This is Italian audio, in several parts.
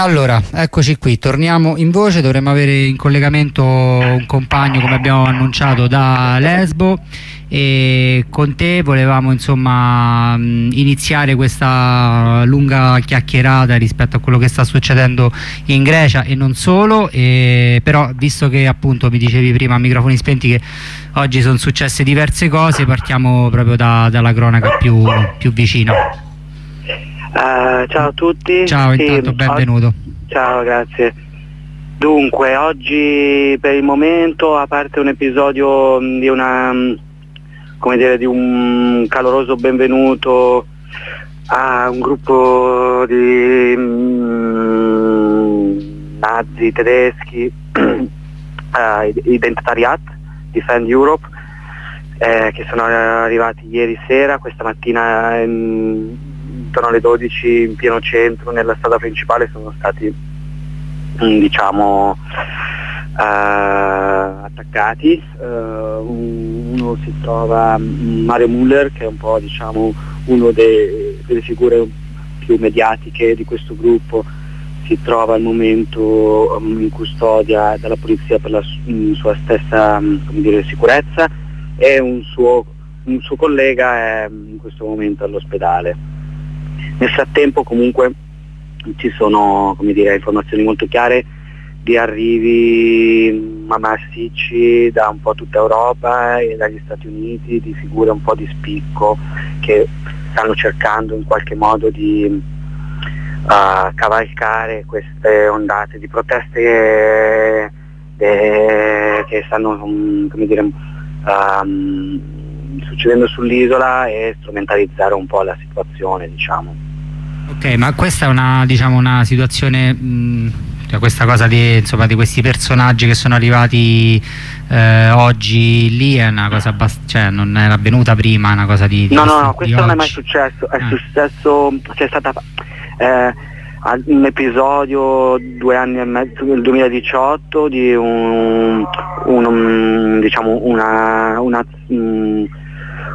Allora, eccoci qui, torniamo in voce, dovremmo avere in collegamento un compagno come abbiamo annunciato da Lesbo e con te volevamo insomma iniziare questa lunga chiacchierata rispetto a quello che sta succedendo in Grecia e non solo, e però visto che appunto mi dicevi prima a microfoni spenti che oggi sono successe diverse cose, partiamo proprio da, dalla cronaca più, più vicina. Uh, ciao a tutti. Ciao, sì, intanto benvenuto. Ciao, grazie. Dunque, oggi per il momento, a parte un episodio di una come dire, di un caloroso benvenuto a un gruppo di mm, nazi tedeschi, uh, Identitariat, Defend Europe, eh, che sono arrivati ieri sera, questa mattina in, intorno alle 12 in pieno centro nella strada principale sono stati mm, diciamo uh, attaccati uh, uno si trova mm, Mario Muller che è un po' diciamo uno dei, delle figure più mediatiche di questo gruppo si trova al momento um, in custodia dalla polizia per la um, sua stessa um, dire, sicurezza e un suo, un suo collega è in questo momento all'ospedale. Nel frattempo comunque ci sono dire, informazioni molto chiare di arrivi massicci da un po' tutta Europa e dagli Stati Uniti, di figure un po' di spicco che stanno cercando in qualche modo di uh, cavalcare queste ondate di proteste che, che stanno um, dire, um, succedendo sull'isola e strumentalizzare un po' la situazione. Diciamo. Ok, ma questa è una, diciamo, una situazione, mh, cioè questa cosa di, insomma, di, questi personaggi che sono arrivati eh, oggi lì è una cosa cioè non era avvenuta prima, una cosa di... di no, no, no, questo non oggi. è mai successo, è ah. successo, c'è stata... Eh, un episodio due anni e mezzo nel 2018 di un, un, diciamo una, una, una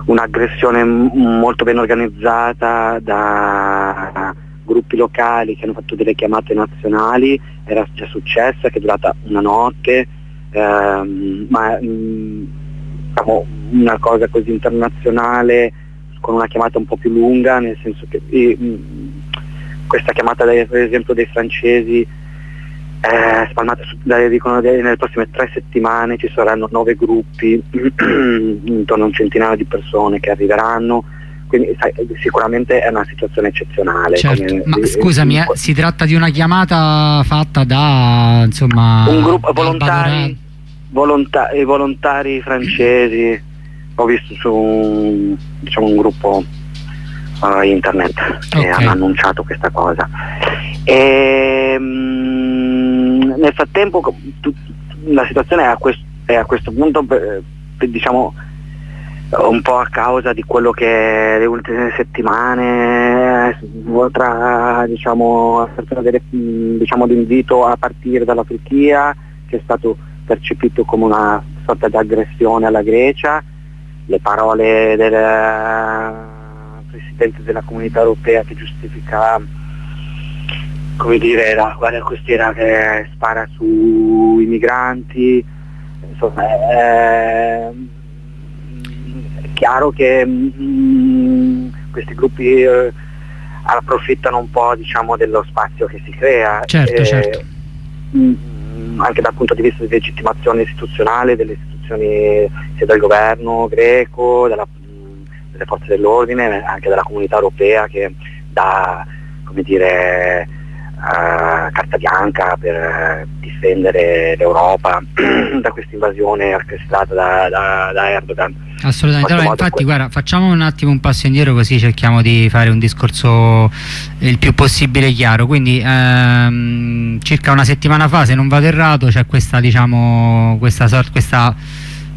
un'aggressione molto ben organizzata da gruppi locali che hanno fatto delle chiamate nazionali, era già successa, che è durata una notte, ehm, ma mh, mm, diciamo, una cosa così internazionale con una chiamata un po' più lunga, nel senso che e, mh, mm, questa chiamata per esempio dei francesi eh, spalmate su, dicono che nelle prossime tre settimane ci saranno nove gruppi, intorno a un centinaio di persone che arriveranno, quindi sai, sicuramente è una situazione eccezionale. Certo. Come, Ma eh, scusami, eh, si tratta di una chiamata fatta da insomma, un gruppo volontari, volonta volontari francesi, ho visto su un, diciamo, un gruppo uh, internet che okay. hanno annunciato questa cosa. E, ehm, nel frattempo la situazione è a, questo, è a questo punto diciamo un po' a causa di quello che le ultime settimane tra diciamo, diciamo, l'invito a partire dalla Turchia che è stato percepito come una sorta di aggressione alla Grecia, le parole del Presidente della Comunità Europea che giustifica come dire, la guardia costiera che spara sui migranti, insomma è, è chiaro che mh, mm, questi gruppi eh, approfittano un po' diciamo, dello spazio che si crea. Certo, e, certo. Mh, mm, anche dal punto di vista di legittimazione istituzionale delle istituzioni sia del governo greco, della, mh, delle forze dell'ordine, anche della comunità europea che dà come dire, uh, carta bianca per eh, difendere l'Europa da questa invasione orchestrata da, da, da Erdogan. Assolutamente, allora, infatti guarda, facciamo un attimo un passo indietro così cerchiamo di fare un discorso il più possibile chiaro, quindi ehm, circa una settimana fa se non vado errato c'è questa diciamo questa, questa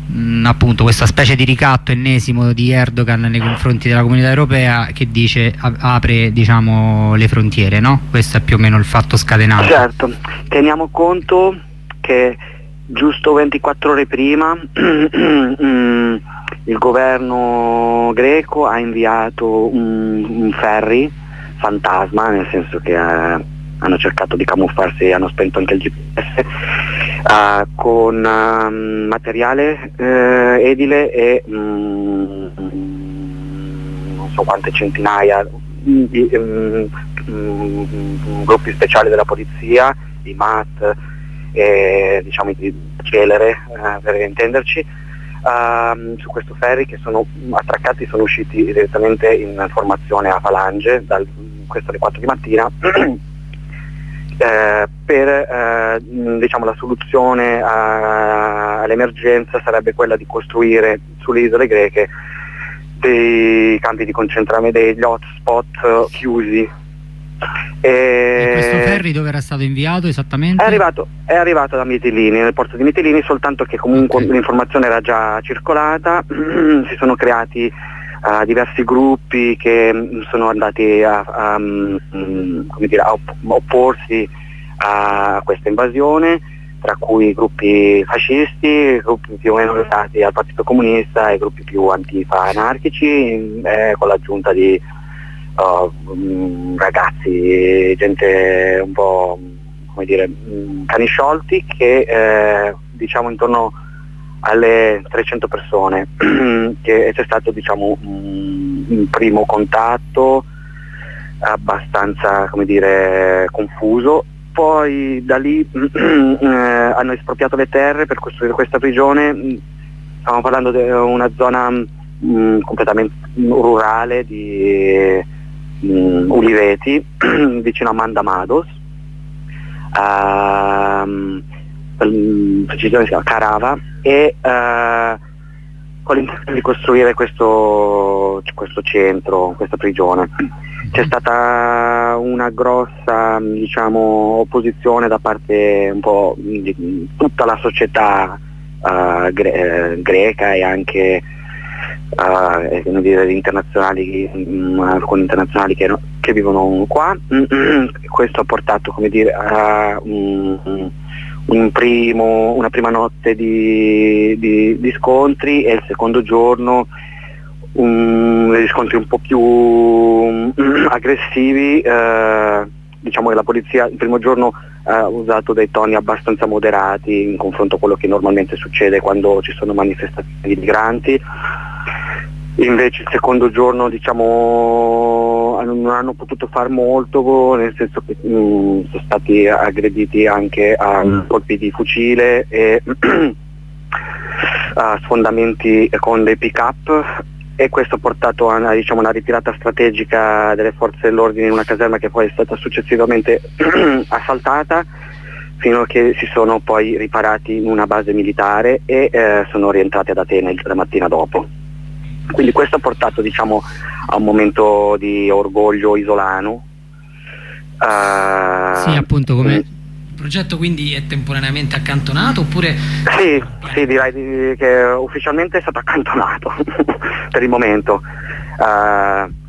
mh, mm, appunto questa specie di ricatto ennesimo di Erdogan nei confronti della comunità europea che dice apre diciamo, le frontiere, no? Questo è più o meno il fatto scatenato. Certo, teniamo conto che giusto 24 ore prima mm, il governo greco ha inviato un, un ferry fantasma, nel senso che è hanno cercato di camuffarsi e hanno spento anche il GPS, uh, con uh, materiale uh, edile e um, non so quante centinaia di um, gruppi speciali della polizia, i MAT, e, diciamo di celere eh, per intenderci, uh, su questo ferry che sono attraccati, sono usciti direttamente in formazione a falange, da questo alle 4 di mattina, eh, per eh, diciamo, la soluzione a, all'emergenza sarebbe quella di costruire sulle isole greche dei campi di concentramento, degli hotspot chiusi e, e questo ferry dove era stato inviato esattamente? È arrivato, è arrivato da Mitilini, nel porto di Mitilini, soltanto che comunque okay. l'informazione era già circolata, si sono creati uh, diversi gruppi che mm, sono andati a, a, um, dire, a opporsi a questa invasione, tra cui gruppi fascisti, gruppi più o meno legati al Partito Comunista e gruppi più antifa anarchici, eh, con l'aggiunta di uh, ragazzi, gente un po' come dire, cani sciolti che eh, diciamo intorno alle 300 persone che c'è stato diciamo un primo contatto abbastanza dire confuso. Poi da lì eh, hanno espropriato le terre per costruire questa prigione. Stiamo parlando di una zona mh, completamente rurale di mh, Uliveti vicino a Mandamados. Uh, precisione si chiama Carava e uh, con l'intenzione di costruire questo, questo centro, questa prigione. C'è stata una grossa diciamo, opposizione da parte un po' di tutta la società uh, gre- greca e anche uh, internazionali, um, alcuni internazionali che, che vivono qua. Questo ha portato dire, a un, un primo, una prima notte di, di, di, scontri e il secondo giorno un, degli scontri un po' più um, aggressivi. Uh, diciamo che la polizia il primo giorno ha usato dei toni abbastanza moderati in confronto a quello che normalmente succede quando ci sono manifestazioni di migranti invece il secondo giorno diciamo, non hanno potuto fare molto, nel senso che mh, mm, sono stati aggrediti anche a mm. colpi di fucile e a sfondamenti con dei pick up e questo ha portato a diciamo, una ritirata strategica delle forze dell'ordine in una caserma che poi è stata successivamente assaltata fino a che si sono poi riparati in una base militare e eh, sono rientrati ad Atene la mattina dopo. Quindi questo ha portato diciamo, a un momento di orgoglio isolano. Uh, sì, appunto, come il progetto quindi è temporaneamente accantonato oppure... Sì, sì direi che ufficialmente è stato accantonato per il momento. Uh,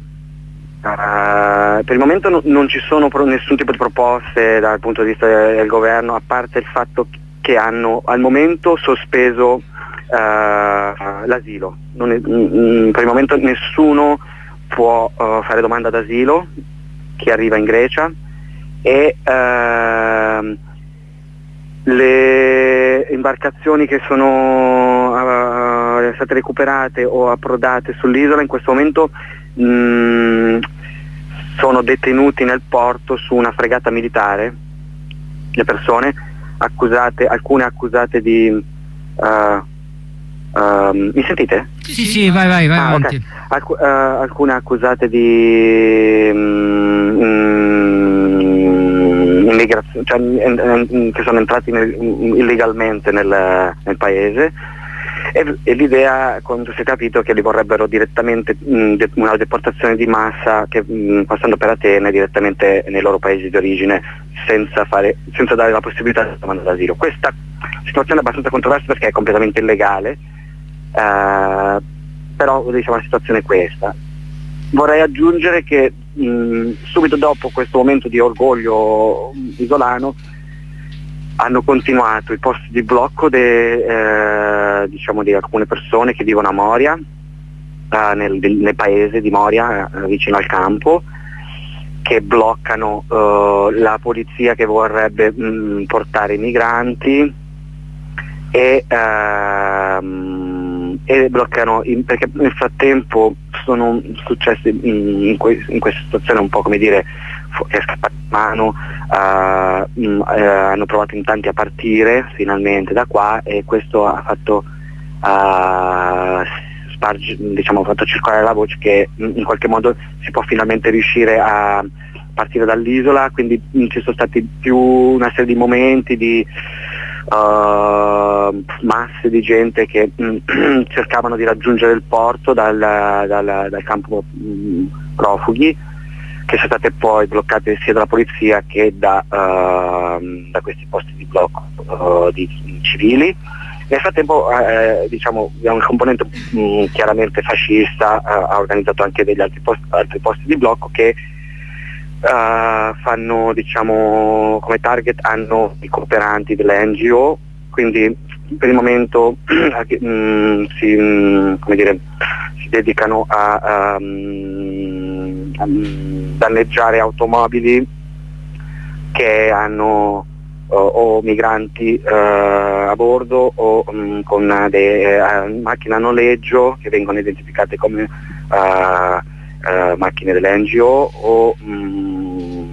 Uh, per il momento no, non ci sono pro- nessun tipo di proposte dal punto di vista del governo, a parte il fatto che hanno al momento sospeso uh, l'asilo. È, mh, mm, mm, per il momento nessuno può uh, fare domanda d'asilo, chi arriva in Grecia e uh, le imbarcazioni che sono uh, state recuperate o approdate sull'isola in questo momento mh, mm, sono detenuti nel porto su una fregata militare, le persone accusate, alcune accusate di uh, Uh, mi sentite? Sì, sì, vai, vai, vai ah. Okay. Alc- uh, alcune accusate di um, immigrazione, cioè, in, che sono entrati nel, illegalmente nel, nel paese e, e, l'idea, quando si è capito, che li vorrebbero direttamente de- una deportazione di massa che, passando per Atene direttamente nei loro paesi di origine senza, fare, senza dare la possibilità di domanda d'asilo. Questa situazione è abbastanza controversa perché è completamente illegale eh, però diciamo, la situazione è questa. Vorrei aggiungere che mh, subito dopo questo momento di orgoglio isolano hanno continuato i posti di blocco de, eh, diciamo di alcune persone che vivono a Moria, eh, nel, nel, paese di Moria, eh, vicino al campo, che bloccano uh, la polizia che vorrebbe mh, mm, portare i migranti e, uh, e bloccano in, perché nel frattempo sono successe in, que, in, questa situazione un po' come dire è scappata in mano uh, mh, hanno provato in tanti a partire finalmente da qua e questo ha fatto spargi, diciamo, fatto circolare la voce che in qualche modo si può finalmente riuscire a partire dall'isola, quindi ci sono stati più una serie di momenti di uh, masse di gente che cercavano di raggiungere il porto dal, dal, dal campo mh, profughi che sono state poi bloccate sia dalla polizia che da, uh, da questi posti di blocco uh, di, civili. Nel frattempo eh, diciamo, un componente mh, mm, chiaramente fascista eh, ha organizzato anche degli altri, post, altri posti di blocco che Uh, fanno diciamo come target hanno i cooperanti delle NGO quindi per il momento mm, si, mm, dire, si, dedicano a, um, a, danneggiare automobili che hanno o, o migranti uh, a bordo o um, con delle uh, macchine a noleggio che vengono identificate come uh, macchine delle NGO o um,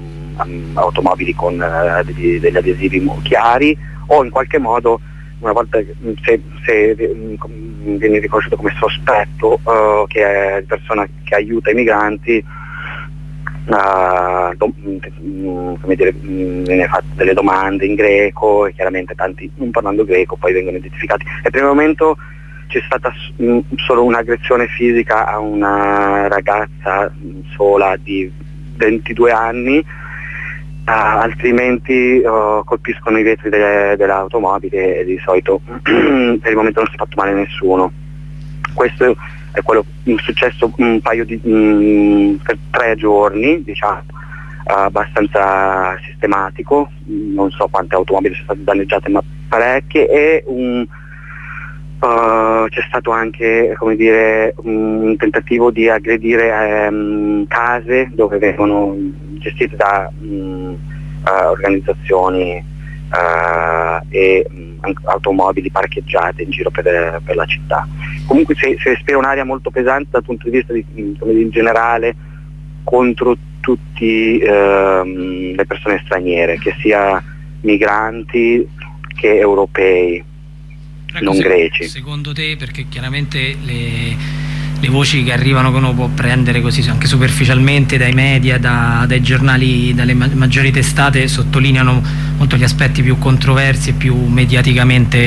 automobili con degli, degli, adesivi chiari o in qualche modo una volta se, se viene riconosciuto come sospetto che è persona che aiuta i migranti uh, do, mm, come dire, mm, viene fatte delle domande in greco e chiaramente tanti non parlando greco poi vengono identificati. E per il momento c'è stata mm, solo un'aggressione fisica a una ragazza sola di 22 anni, altrimenti uh, colpiscono i vetri delle, dell'automobile e di solito per il momento non si è fatto male a nessuno. Questo è quello successo un paio di mh, per tre giorni, diciamo, abbastanza sistematico, non so quante automobili sono state danneggiate ma parecchie e un, uh, c'è stato anche dire, un tentativo di aggredire um, case dove vengono gestite da um, uh, organizzazioni uh, e automobili parcheggiate in giro per, per la città. Comunque si, respira un'area molto pesante dal punto di vista di, in generale contro tutte ehm, le persone straniere, che sia migranti che europei, non greci. Secondo te, perché chiaramente le le voci che arrivano che uno può prendere così anche superficialmente dai media, da, dai giornali, dalle ma maggiori testate sottolineano molto gli aspetti più controversi e più mediaticamente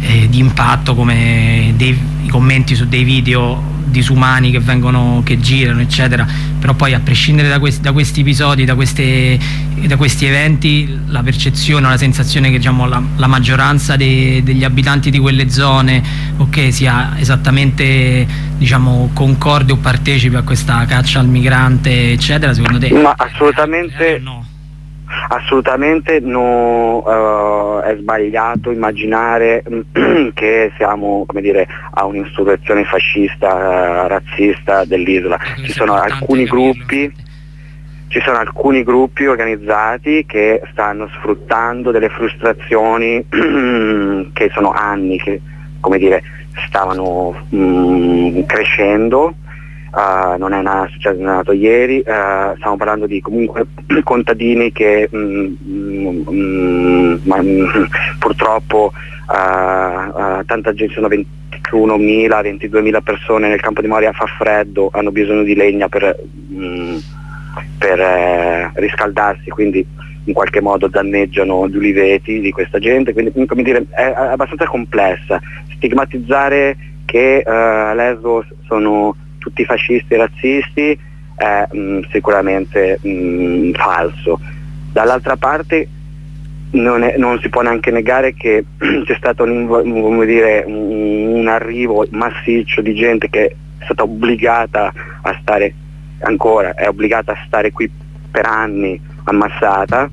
eh, di impatto come dei, commenti su dei video disumani che, vengono, che girano eccetera però poi a prescindere da questi, da questi episodi da, queste, da, questi eventi la percezione, la sensazione che diciamo, la, la, maggioranza de, degli abitanti di quelle zone okay, sia esattamente diciamo, concorde o partecipi a questa caccia al migrante eccetera secondo te? Ma assolutamente no Assolutamente no, uh, è sbagliato immaginare che siamo dire, a un'insurrezione fascista, uh, razzista dell'isola. Ci sono alcuni gruppi ci sono alcuni gruppi organizzati che stanno sfruttando delle frustrazioni che sono anni che dire, stavano mh, crescendo uh, non è una, successo, nato ieri, uh, stiamo parlando di comunque contadini che mm, mm, mm, ma, purtroppo uh, tanta gente, sono 21.000, 22.000 persone nel campo di Moria, fa freddo, hanno bisogno di legna per, per eh, riscaldarsi, quindi in qualche modo danneggiano gli uliveti di questa gente, quindi come dire, è abbastanza complessa. Stigmatizzare che a Lesbos sono tutti fascisti e razzisti è mh, mm, sicuramente mh, mm, falso. Dall'altra parte non, è, non, si può neanche negare che c'è stato un, dire, un, arrivo massiccio di gente che è stata obbligata a stare ancora, è obbligata a stare qui per anni ammassata,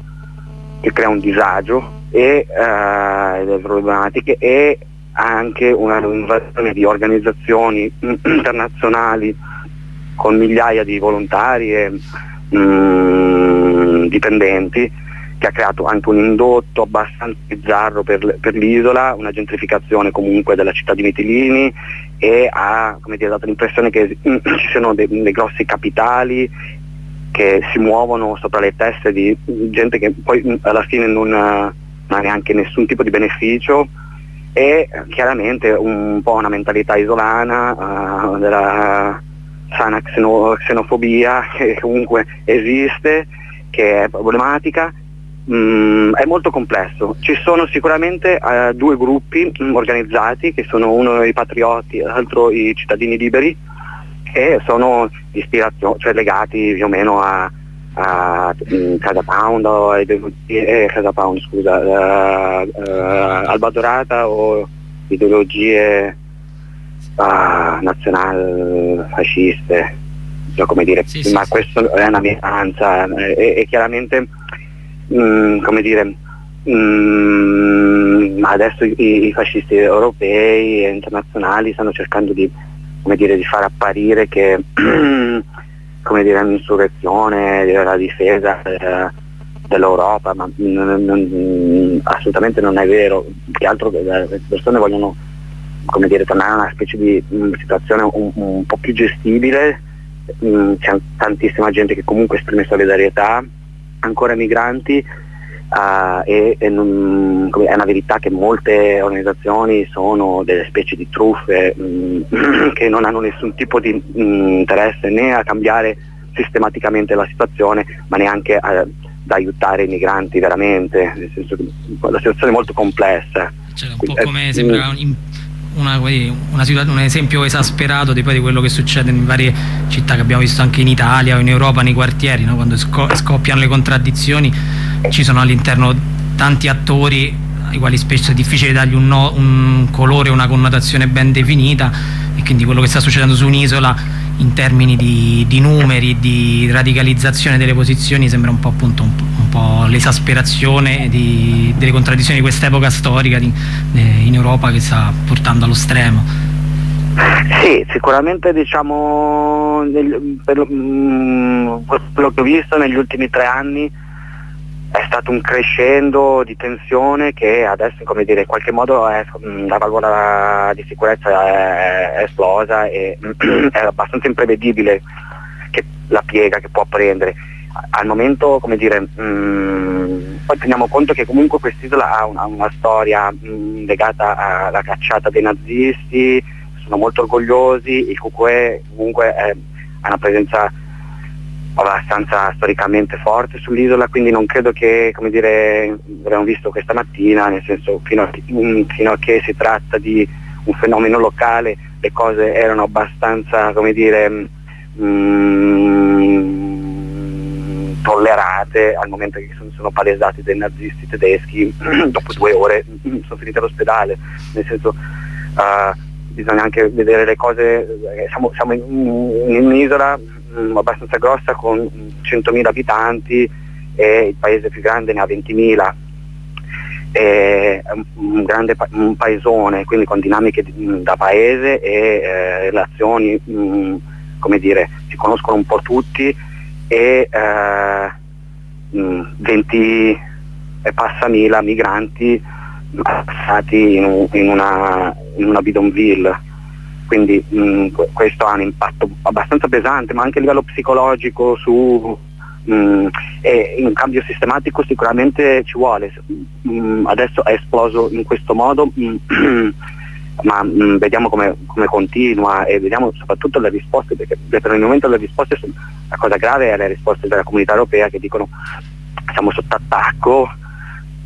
che crea un disagio e uh, delle problematiche e anche un'invasione di organizzazioni internazionali con migliaia di volontari e mh, dipendenti che ha creato anche un indotto abbastanza bizzarro per, per l'isola, una gentrificazione comunque della città di Mitilini e ha dire, dato l'impressione che ci siano dei, dei grossi capitali che si muovono sopra le teste di gente che poi alla fine non ha neanche nessun tipo di beneficio e chiaramente un po' una mentalità isolana uh, della sana xeno, xenofobia che comunque esiste, che è problematica, mm, è molto complesso. Ci sono sicuramente uh, due gruppi mm, organizzati che sono uno i patrioti e l'altro i cittadini liberi che sono cioè legati più o meno a, a mm, Casa Pound o eh, Casa Pound scusa, uh, uh, Alba Dorata o ideologie uh, nazional-fasciste, so come dire, sì, ma sì, questo sì. è una minoranza e, e chiaramente mh, mm, come dire mm, adesso i, i, fascisti europei e internazionali stanno cercando di, dire, di far apparire che come dire, un'insurrezione, la difesa eh, dell'Europa, ma non, non, assolutamente non è vero, più altro le persone vogliono come dire, tornare a una specie di mh, situazione un, un, po' più gestibile, mh, c'è tantissima gente che comunque esprime solidarietà, ancora migranti uh, e, e non, è una verità che molte organizzazioni sono delle specie di truffe mh, che non hanno nessun tipo di interesse né a cambiare sistematicamente la situazione ma neanche a, ad aiutare i migranti veramente, nel senso che la situazione è molto complessa. Cioè, un po' come sembra un una, una un esempio esasperato di, poi di quello che succede in varie città che abbiamo visto anche in Italia o in Europa nei quartieri, no? quando scoppiano le contraddizioni ci sono all'interno tanti attori ai quali spesso è difficile dargli un, no, un colore, una connotazione ben definita e quindi quello che sta succedendo su un'isola in termini di, di, numeri, di radicalizzazione delle posizioni sembra un po', appunto, un, un po l'esasperazione delle contraddizioni di quest'epoca storica di, eh, in Europa che sta portando allo stremo. Sì, sicuramente diciamo nel, per, mh, mm, quello che ho visto negli ultimi tre anni è stato un crescendo di tensione che adesso come dire, in qualche modo è, la valvola di sicurezza è, è esplosa e è abbastanza imprevedibile che, la piega che può prendere. Al momento, come dire, mh, poi teniamo conto che comunque quest'isola ha una, una storia mh, legata alla cacciata dei nazisti, sono molto orgogliosi, il Cucue comunque è, ha una presenza abbastanza storicamente forte sull'isola, quindi non credo che, come dire, abbiamo visto questa mattina, nel senso fino a, fino a che si tratta di un fenomeno locale le cose erano abbastanza, come dire, mm, tollerate al momento che sono, sono palesati dei nazisti tedeschi, dopo due ore sono finiti all'ospedale, nel senso uh, bisogna anche vedere le cose, eh, siamo, siamo in, in un'isola mh, abbastanza grossa con 100.000 abitanti e il paese più grande ne ha 20.000. È un, grande pa- un paesone, quindi con dinamiche di, da paese e eh, relazioni, mh, come dire, si conoscono un po' tutti e eh, mh, 20 e passa mila migranti passati in, in, una, in una bidonville quindi mh, mm, questo ha un impatto abbastanza pesante, ma anche a livello psicologico su mh, mm, e un cambio sistematico sicuramente ci vuole. Mh, mm, adesso è esploso in questo modo, ma vediamo come, come, continua e vediamo soprattutto le risposte, perché per il momento le risposte sono, la cosa grave è le risposte della comunità europea che dicono siamo sotto attacco,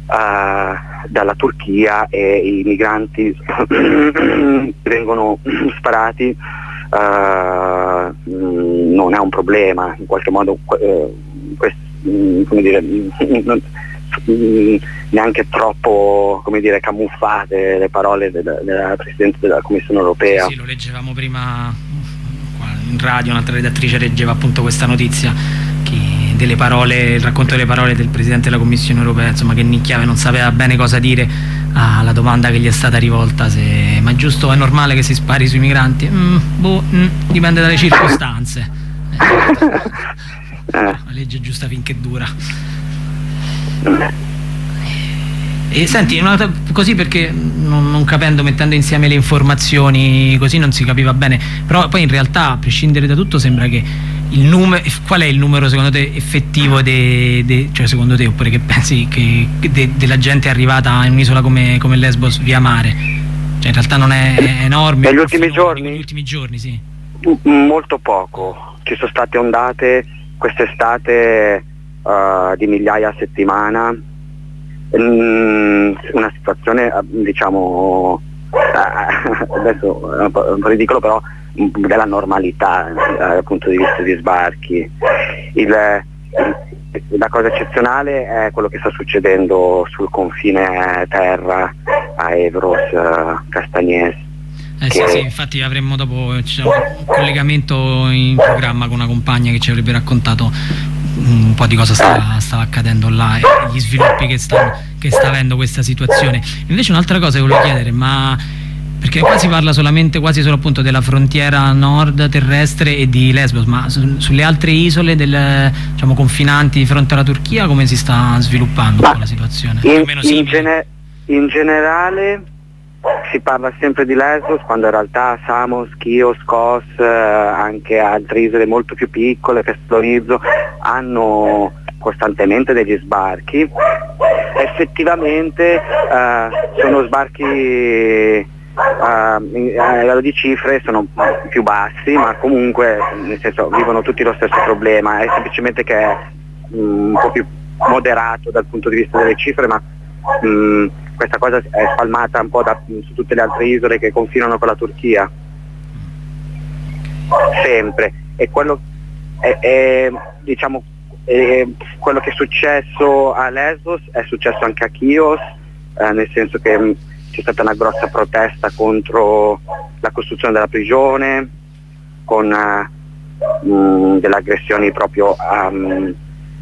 uh, dalla Turchia e i migranti vengono sparati uh, non è un problema, in qualche modo uh, quest, come dire, non, neanche troppo dire, camuffate le parole della, della Presidente della Commissione Europea. Sì, lo leggevamo prima in radio, un'altra redattrice leggeva appunto questa notizia delle parole, il racconto delle parole del Presidente della Commissione Europea, insomma che Nicchiave non sapeva bene cosa dire alla domanda che gli è stata rivolta, se ma è giusto, è normale che si spari sui migranti? Mm, boh, mm, dipende dalle circostanze. eh. la legge giusta finché dura. Eh. E senti, così perché non, non, capendo, mettendo insieme le informazioni, così non si capiva bene, però poi in realtà, a prescindere da tutto, sembra che numero, qual è il numero secondo te effettivo, de, de, cioè secondo te, oppure che pensi che, de, della gente arrivata in un'isola come, come, Lesbos via mare? Cioè in realtà non è enorme. Negli ultimi giorni? Negli ultimi giorni, sì. Molto poco. Ci sono state ondate quest'estate uh, di migliaia a settimana Mm, una situazione eh, diciamo adesso è un po', ridicolo però della normalità eh, dal punto di vista di sbarchi il, la cosa eccezionale è quello che sta succedendo sul confine terra a Evros Castagnese eh sì, sì, infatti avremmo dopo un collegamento in programma con una compagna che ci avrebbe raccontato un po' di cosa stava, stava accadendo là e gli sviluppi che, sta, che sta avendo questa situazione. Invece un'altra cosa che volevo chiedere, ma perché qua si parla solamente quasi solo appunto della frontiera nord terrestre e di Lesbos, ma su, sulle altre isole del, diciamo, confinanti di fronte alla Turchia come si sta sviluppando la situazione? In, in, gene, in generale si parla sempre di Lesbos quando in realtà Samos, Chios, Kos, eh, anche altre isole molto più piccole, Pestlonizzo, hanno costantemente degli sbarchi. Effettivamente eh, sono sbarchi eh, a livello di cifre sono più bassi, ma comunque nel senso vivono tutti lo stesso problema, è semplicemente che è mm, un po' più moderato dal punto di vista delle cifre, ma mm, questa cosa è spalmata un po' da, su tutte le altre isole che confinano con la Turchia. Sempre. E quello, è, è, diciamo, è, quello che è successo a Lesbos è successo anche a Chios, eh, nel senso che c'è stata una grossa protesta contro la costruzione della prigione, con uh, mh, delle aggressioni proprio um,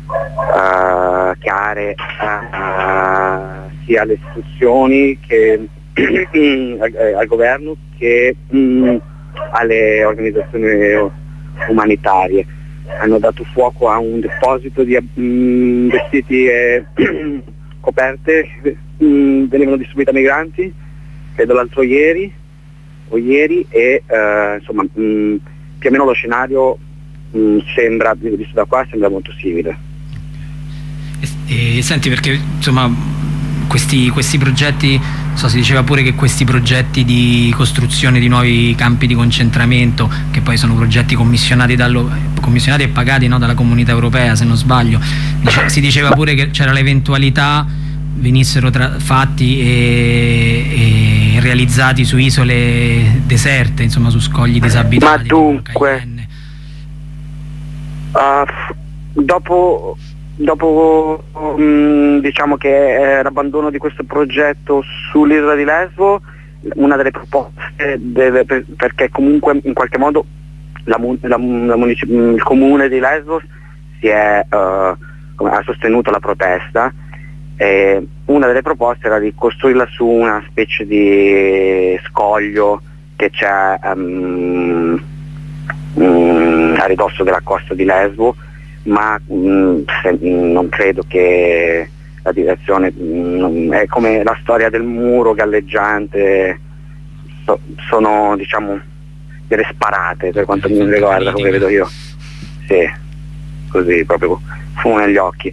uh, chiare uh, sia alle istituzioni che al, al, governo che mh, alle organizzazioni umanitarie. Hanno dato fuoco a un deposito di mh, vestiti e coperte mh, venivano distribuiti ai migranti, credo l'altro ieri o ieri e uh, insomma più o meno lo scenario sembra, visto da qua, sembra molto simile. E, e senti perché insomma questi, questi, progetti, so, si diceva pure che questi progetti di costruzione di nuovi campi di concentramento, che poi sono progetti commissionati, dallo, commissionati e pagati no, dalla comunità europea se non sbaglio, dice, si diceva pure che c'era l'eventualità venissero fatti e, e, realizzati su isole deserte, insomma su scogli disabitati. Ma dunque, uh, dopo dopo um, diciamo che eh, l'abbandono di questo progetto sull'isola di Lesbo, una delle proposte deve, per, perché comunque in qualche modo la, la, la il comune di Lesbos è, uh, ha sostenuto la protesta e una delle proposte era di costruirla su una specie di scoglio che c'è um, um, a ridosso della costa di Lesbo ma mh, mm, non credo che la direzione è come la storia del muro galleggiante so, sono diciamo delle sparate per quanto mi riguarda come vedo io. Sì così proprio fumo negli occhi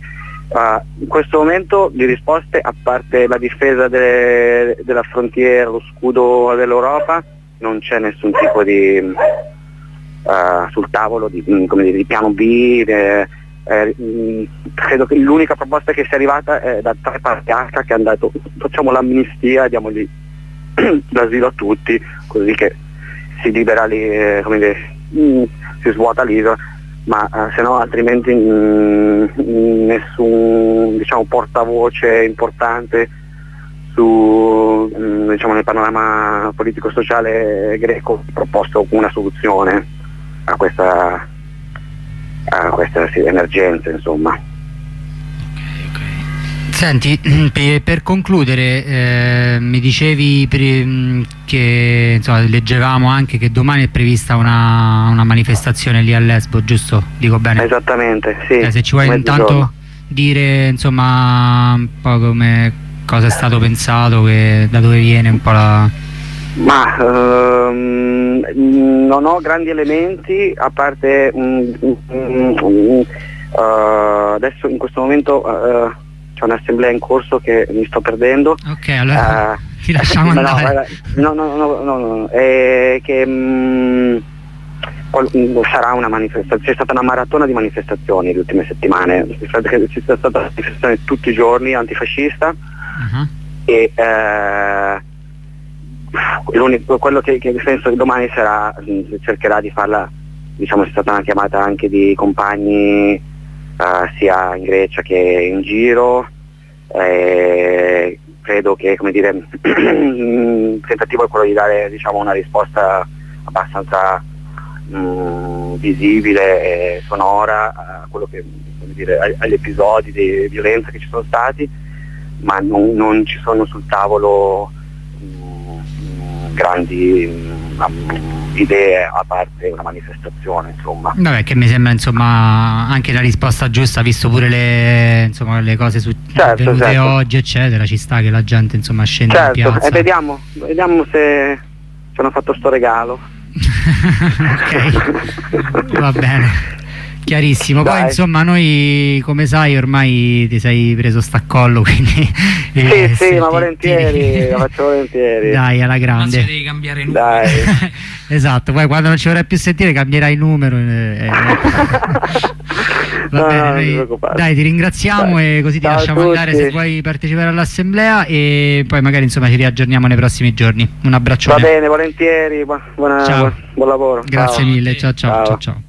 uh, in questo momento di risposte a parte la difesa de della frontiera lo scudo dell'Europa non c'è nessun tipo di uh, sul tavolo di, mm, dire, di, piano B. Eh, eh, mm, credo che l'unica proposta che sia arrivata è da tre parti H che hanno detto facciamo l'amnistia e diamogli l'asilo a tutti così che si libera lì, eh, dire, mm, si svuota l'isola ma eh, se no altrimenti mh, nessun diciamo, portavoce importante su, mh, diciamo, nel panorama politico-sociale greco ha proposto una soluzione a questa, a questa sì, emergenza insomma. Senti, per, concludere, eh, mi dicevi mm, che insomma, leggevamo anche che domani è prevista una, una, manifestazione lì a Lesbo, giusto? Dico bene? Esattamente, sì. Eh, se ci vuoi intanto dire insomma un po' come cosa è stato pensato, che, da dove viene un po' la... Ma um, non ho grandi elementi a parte um, um, uh, adesso in questo momento uh, c'è un'assemblea in corso che mi sto perdendo. Ok, allora uh, ti lasciamo andare. No, no, no, no, no, è che mh, mm, sarà una manifestazione, c'è stata una maratona di manifestazioni le ultime settimane, c'è stata una manifestazione tutti i giorni antifascista uh-huh. e eh, quello che, che penso che domani sarà, cercherà di farla, diciamo c'è stata una chiamata anche di compagni uh, sia in Grecia che in giro. Eh, credo che dire, il tentativo è quello di dare diciamo, una risposta abbastanza mh, mm, visibile e sonora che, dire, agli episodi di violenza che ci sono stati, ma non, non ci sono sul tavolo mh, mm, grandi mm, idee a parte una manifestazione insomma. Vabbè che mi sembra insomma anche la risposta giusta visto pure le, insomma, le cose su certo, avvenute certo. oggi eccetera ci sta che la gente insomma scende certo. in piazza e vediamo, vediamo se ci hanno fatto sto regalo ok va bene Chiarissimo, Dai. poi insomma noi come sai ormai ti sei preso staccollo quindi... Sì, eh, sì, ma volentieri, lo faccio volentieri. Dai, alla grande. Ma devi cambiare numero. Dai. esatto, poi quando non ci vorrai più sentire cambierai il numero. Eh, eh. Va no, bene, noi, dai ti ringraziamo dai. e così ti Ciao lasciamo andare se vuoi partecipare all'assemblea e poi magari insomma ci riaggiorniamo nei prossimi giorni. Un abbraccio. Va bene, volentieri, buona, ciao. buon, lavoro. Grazie ciao. mille, ciao ciao ciao. ciao.